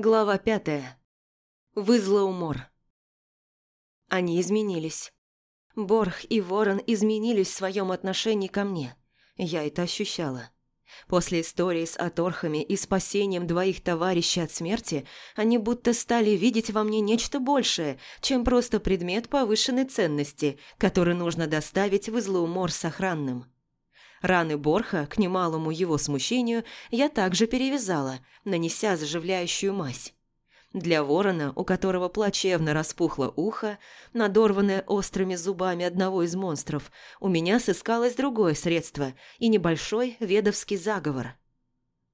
Глава пятая. В Излоумор. Они изменились. Борх и Ворон изменились в своем отношении ко мне. Я это ощущала. После истории с Аторхами и спасением двоих товарищей от смерти, они будто стали видеть во мне нечто большее, чем просто предмет повышенной ценности, который нужно доставить в Излоумор сохранным. Раны Борха, к немалому его смущению, я также перевязала, нанеся заживляющую мазь. Для ворона, у которого плачевно распухло ухо, надорванное острыми зубами одного из монстров, у меня сыскалось другое средство и небольшой ведовский заговор.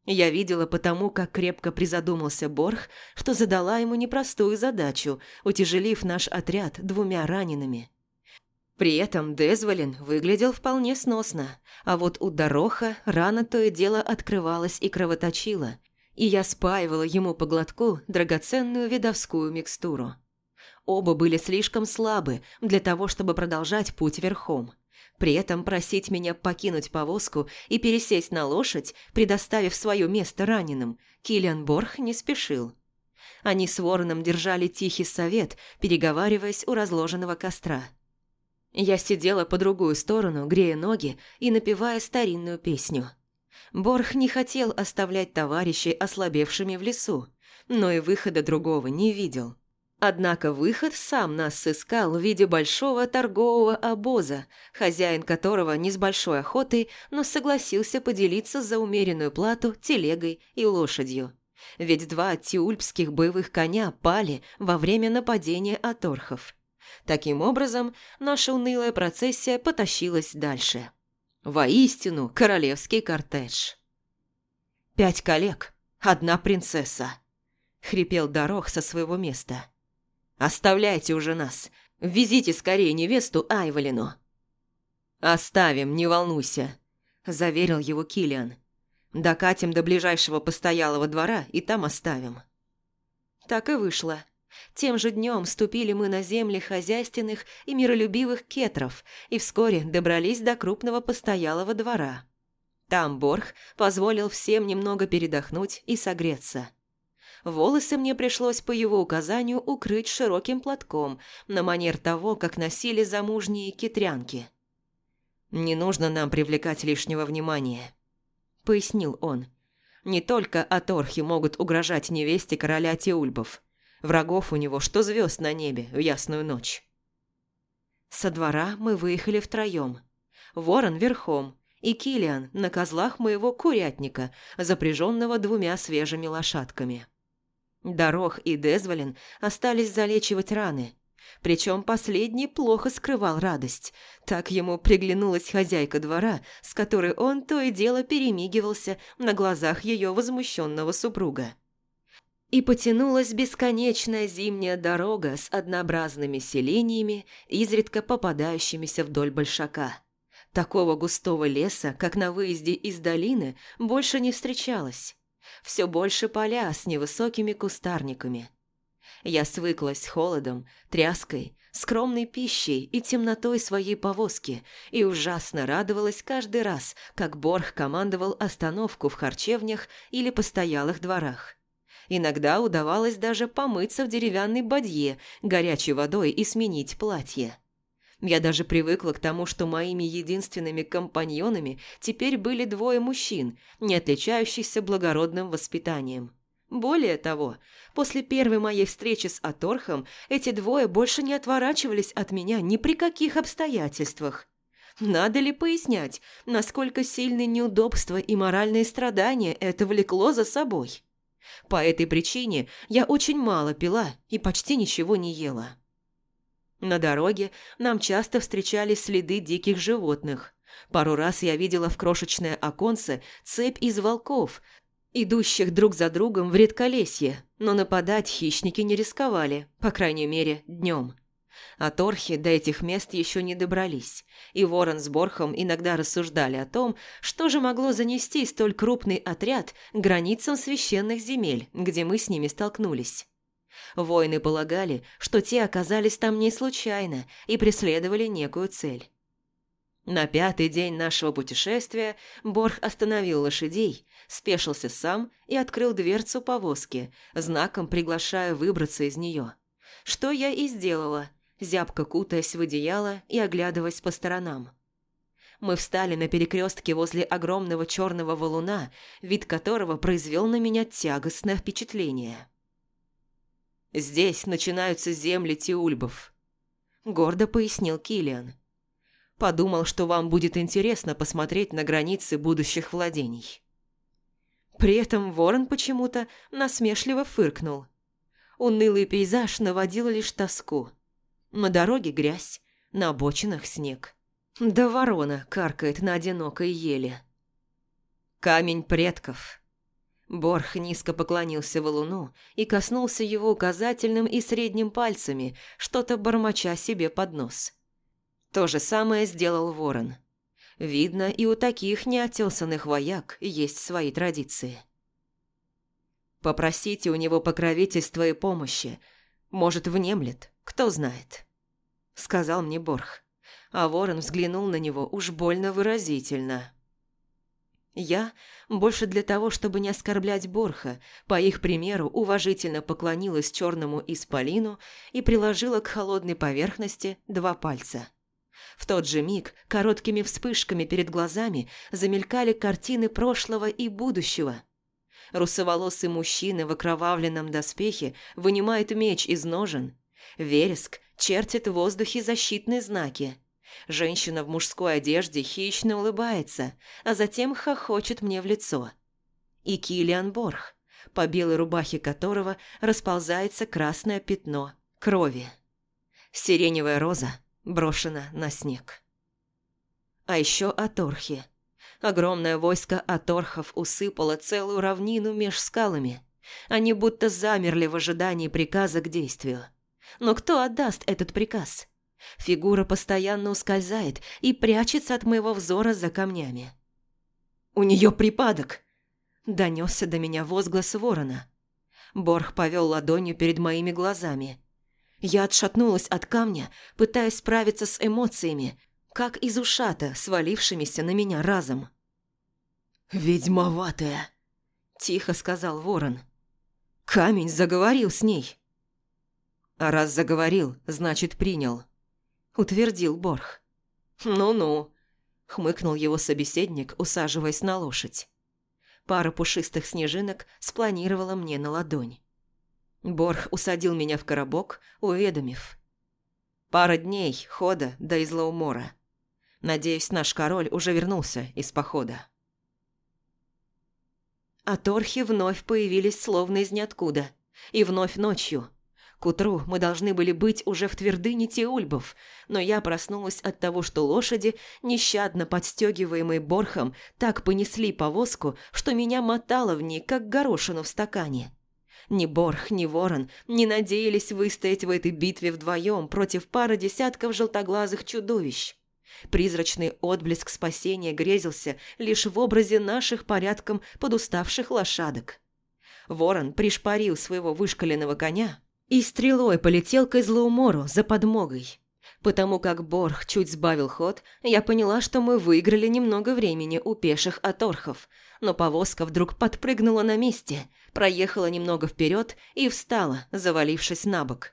Я видела потому, как крепко призадумался Борх, что задала ему непростую задачу, утяжелив наш отряд двумя ранеными – при этом Дезволин выглядел вполне сносно, а вот у Дороха рана то и дело открывалась и кровоточила, и я спаивала ему по глотку драгоценную видовскую микстуру. Оба были слишком слабы для того, чтобы продолжать путь верхом. При этом просить меня покинуть повозку и пересесть на лошадь, предоставив свое место раненым, Киллиан Борх не спешил. Они с Вороном держали тихий совет, переговариваясь у разложенного костра – я сидела по другую сторону, грея ноги и напевая старинную песню. Борх не хотел оставлять товарищей ослабевшими в лесу, но и выхода другого не видел. Однако выход сам нас сыскал в виде большого торгового обоза, хозяин которого не с большой охотой, но согласился поделиться за умеренную плату телегой и лошадью. Ведь два тиульпских боевых коня пали во время нападения аторхов. Таким образом, наша унылая процессия потащилась дальше. Воистину, королевский кортеж. «Пять коллег, одна принцесса», — хрипел Дорог со своего места. «Оставляйте уже нас, везите скорее невесту Айволину». «Оставим, не волнуйся», – заверил его Килиан. «Докатим до ближайшего постоялого двора и там оставим». Так и вышло. Тем же днем ступили мы на земли хозяйственных и миролюбивых кетров и вскоре добрались до крупного постоялого двора. Там Борх позволил всем немного передохнуть и согреться. Волосы мне пришлось по его указанию укрыть широким платком, на манер того, как носили замужние китрянки. «Не нужно нам привлекать лишнего внимания», — пояснил он. «Не только аторхи могут угрожать невесте короля Теульбов. Врагов у него, что звезд на небе в ясную ночь. Со двора мы выехали втроем. Ворон верхом и Килиан на козлах моего курятника, запряженного двумя свежими лошадками. Дорог и Дезволин остались залечивать раны, причем последний плохо скрывал радость. Так ему приглянулась хозяйка двора, с которой он то и дело перемигивался на глазах ее возмущенного супруга. И потянулась бесконечная зимняя дорога с однообразными селениями, изредка попадающимися вдоль большака. Такого густого леса, как на выезде из долины, больше не встречалось. Все больше поля с невысокими кустарниками. Я свыклась с холодом, тряской, скромной пищей и темнотой своей повозки и ужасно радовалась каждый раз, как Борх командовал остановку в харчевнях или постоялых дворах. Иногда удавалось даже помыться в деревянной бадье горячей водой и сменить платье. Я даже привыкла к тому, что моими единственными компаньонами теперь были двое мужчин, не отличающихся благородным воспитанием. Более того, после первой моей встречи с Аторхом эти двое больше не отворачивались от меня ни при каких обстоятельствах. Надо ли пояснять, насколько сильные неудобства и моральные страдания это влекло за собой? По этой причине я очень мало пила и почти ничего не ела. На дороге нам часто встречались следы диких животных. Пару раз я видела в крошечное оконце цепь из волков, идущих друг за другом в редколесье, но нападать хищники не рисковали, по крайней мере, днем. А торхи до этих мест еще не добрались, и Ворон с Борхом иногда рассуждали о том, что же могло занести столь крупный отряд границам священных земель, где мы с ними столкнулись. Воины полагали, что те оказались там не случайно и преследовали некую цель. На пятый день нашего путешествия Борх остановил лошадей, спешился сам и открыл дверцу повозки, знаком приглашая выбраться из нее. Что я и сделала, зябко кутаясь в одеяло и оглядываясь по сторонам. Мы встали на перекрестке возле огромного черного валуна, вид которого произвел на меня тягостное впечатление. «Здесь начинаются земли Тиульбов», – гордо пояснил Килиан. Подумал, что вам будет интересно посмотреть на границы будущих владений. При этом ворон почему-то насмешливо фыркнул. Унылый пейзаж наводил лишь тоску. На дороге грязь, на обочинах снег. Да ворона каркает на одинокой еле. Камень предков. Борх низко поклонился валуну и коснулся его указательным и средним пальцами, что-то бормоча себе под нос. То же самое сделал ворон. Видно, и у таких неотесанных вояк есть свои традиции. Попросите у него покровительства и помощи. Может, внемлет, кто знает. Сказал мне Борх. А ворон взглянул на него уж больно выразительно. Я, больше для того, чтобы не оскорблять Борха, по их примеру уважительно поклонилась черному исполину и приложила к холодной поверхности два пальца. В тот же миг короткими вспышками перед глазами замелькали картины прошлого и будущего. Русоволосый мужчина в окровавленном доспехе вынимает меч из ножен. Вереск чертит в воздухе защитные знаки. Женщина в мужской одежде хищно улыбается, а затем хохочет мне в лицо. И Килиан Борх, по белой рубахе которого расползается красное пятно крови. Сиреневая роза – брошена на снег. А еще Аторхи. Огромное войско Аторхов усыпало целую равнину меж скалами. Они будто замерли в ожидании приказа к действию. Но кто отдаст этот приказ? Фигура постоянно ускользает и прячется от моего взора за камнями. «У нее припадок!» – донесся до меня возглас ворона. Борх повел ладонью перед моими глазами – я отшатнулась от камня, пытаясь справиться с эмоциями, как из ушата, свалившимися на меня разом. «Ведьмоватая!» – тихо сказал ворон. «Камень заговорил с ней!» «А раз заговорил, значит, принял», – утвердил Борх. «Ну-ну», – хмыкнул его собеседник, усаживаясь на лошадь. Пара пушистых снежинок спланировала мне на ладонь. Борх усадил меня в коробок, уведомив. Пара дней хода до Излаумора. Надеюсь, наш король уже вернулся из похода. А торхи вновь появились словно из ниоткуда. И вновь ночью. К утру мы должны были быть уже в твердыне Тиульбов, но я проснулась от того, что лошади, нещадно подстегиваемые Борхом, так понесли повозку, что меня мотало в ней, как горошину в стакане. Ни Борх, ни Ворон не надеялись выстоять в этой битве вдвоем против пары десятков желтоглазых чудовищ. Призрачный отблеск спасения грезился лишь в образе наших порядком подуставших лошадок. Ворон пришпорил своего вышкаленного коня и стрелой полетел к Излаумору за подмогой. Потому как Борх чуть сбавил ход, я поняла, что мы выиграли немного времени у пеших оторхов, но повозка вдруг подпрыгнула на месте, проехала немного вперед и встала, завалившись на бок.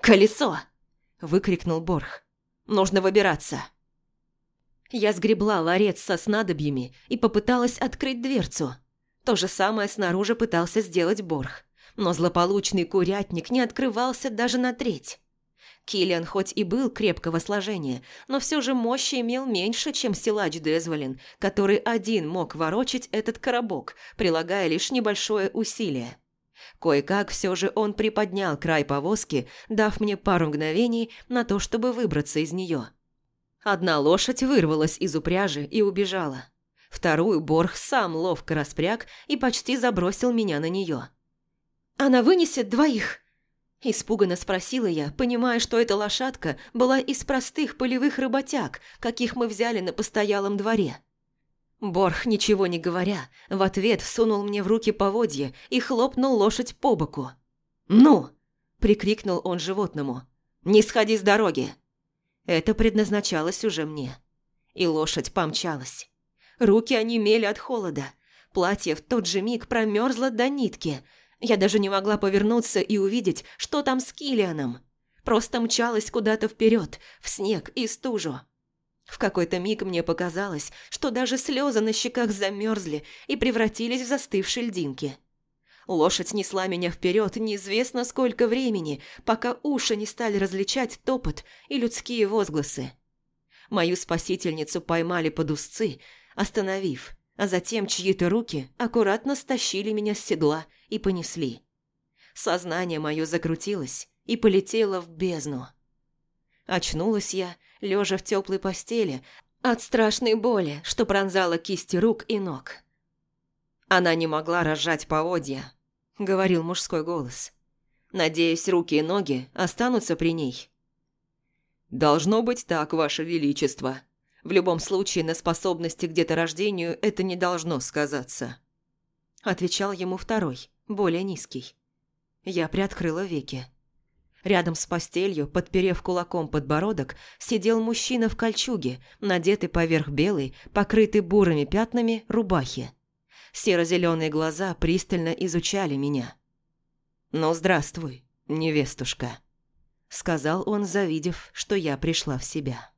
«Колесо!» – выкрикнул Борх. «Нужно выбираться!» Я сгребла ларец со снадобьями и попыталась открыть дверцу. То же самое снаружи пытался сделать Борх, но злополучный курятник не открывался даже на треть. Киллиан хоть и был крепкого сложения, но все же мощи имел меньше, чем силач Дезволин, который один мог ворочить этот коробок, прилагая лишь небольшое усилие. Кое-как все же он приподнял край повозки, дав мне пару мгновений на то, чтобы выбраться из нее. Одна лошадь вырвалась из упряжи и убежала. Вторую Борх сам ловко распряг и почти забросил меня на нее. «Она вынесет двоих!» Испуганно спросила я, понимая, что эта лошадка была из простых полевых работяг, каких мы взяли на постоялом дворе. Борх, ничего не говоря, в ответ сунул мне в руки поводья и хлопнул лошадь по боку. «Ну!» – прикрикнул он животному. «Не сходи с дороги!» Это предназначалось уже мне. И лошадь помчалась. Руки онемели от холода. Платье в тот же миг промерзло до нитки. Я даже не могла повернуться и увидеть, что там с Килианом. Просто мчалась куда-то вперед, в снег и стужу. В какой-то миг мне показалось, что даже слезы на щеках замерзли и превратились в застывшие льдинки. Лошадь несла меня вперед неизвестно сколько времени, пока уши не стали различать топот и людские возгласы. Мою спасительницу поймали под узцы, остановив, а затем чьи-то руки аккуратно стащили меня с седла и понесли. Сознание мое закрутилось и полетело в бездну. Очнулась я, лежа в теплой постели, от страшной боли, что пронзала кисти рук и ног. Она не могла разжать поводья, говорил мужской голос. Надеюсь, руки и ноги останутся при ней. Должно быть так, Ваше Величество. В любом случае, на способности к деторождению это не должно сказаться. Отвечал ему второй, более низкий. Я приоткрыла веки. Рядом с постелью, подперев кулаком подбородок, сидел мужчина в кольчуге, надетый поверх белой, покрытой бурыми пятнами, рубахи. Серо-зеленые глаза пристально изучали меня. «Ну, здравствуй, невестушка», — сказал он, завидев, что я пришла в себя.